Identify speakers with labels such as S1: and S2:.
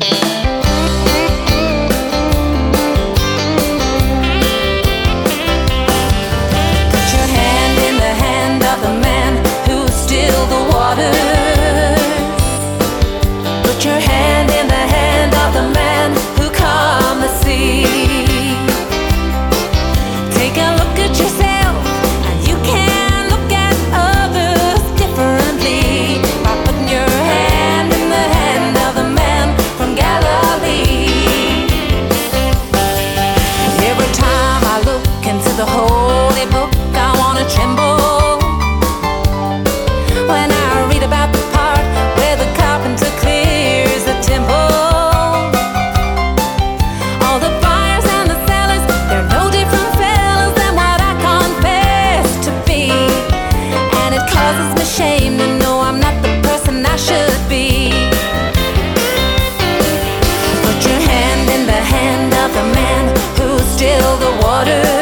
S1: Thank you. 너를